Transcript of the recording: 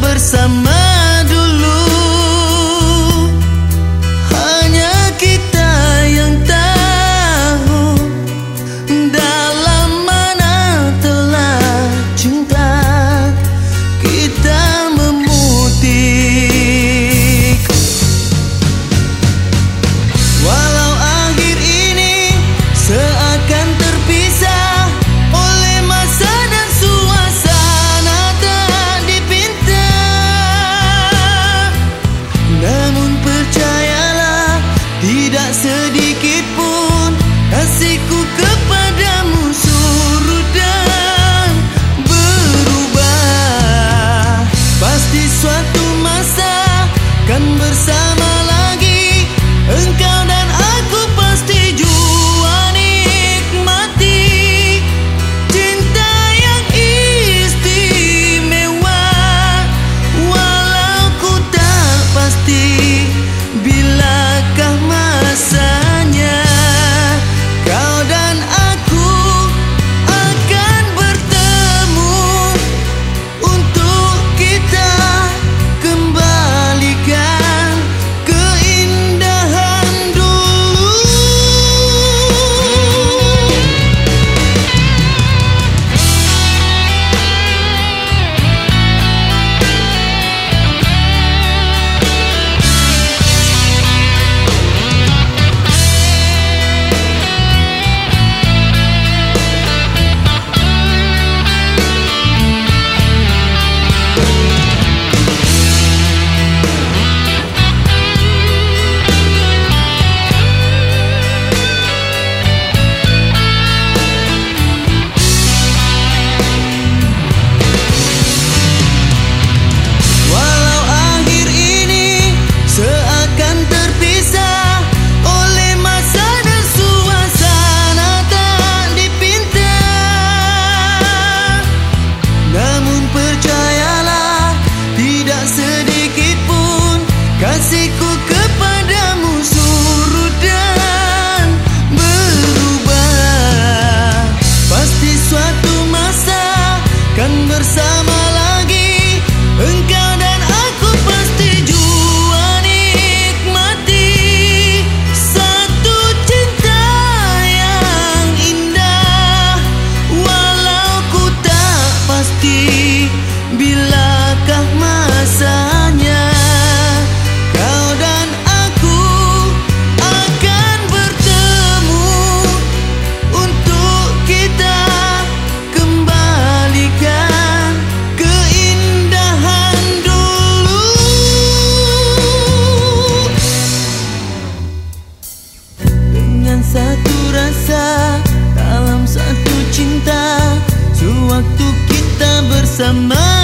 bersama bila kita bersama.